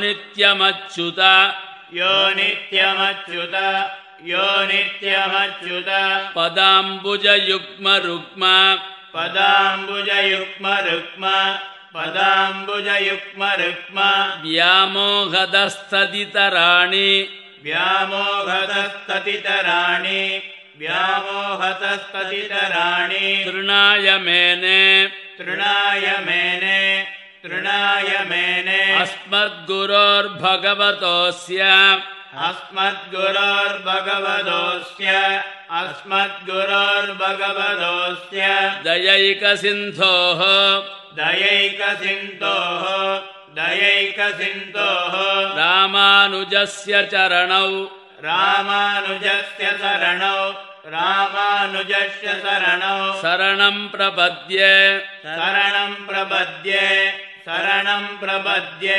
नित्यमच्युत यो नित्यमच्युत यो नित्यमच्युत पदाम्बुजयुग्मरुक्म पदाम्बुजयुग्मरुक्म पदाम्बुजयुग्मरुक्म व्यामोहदस्तदितराणि। व्यामोहतस्ततितराणि व्यामोहतस्ततितराणि तृणाय मेने तृणाय मेने तृणाय मेने। अस्मद्गुरोर्भगवतोऽस्य। अस्मद्गुरोर्भगवतोऽस्य। अस्मद्गुरोर्भगवतोऽस्य। दयैकसिन्धोः। दयैकसिन्धोः। दयैकसिन्धोः। रामानुजस्य चरणौ। रामानुजस्य शरणौ रामानुजस्य शरणौ शरणम् प्रपद्ये। शरणम् प्रपद्ये शरणम् प्रपद्ये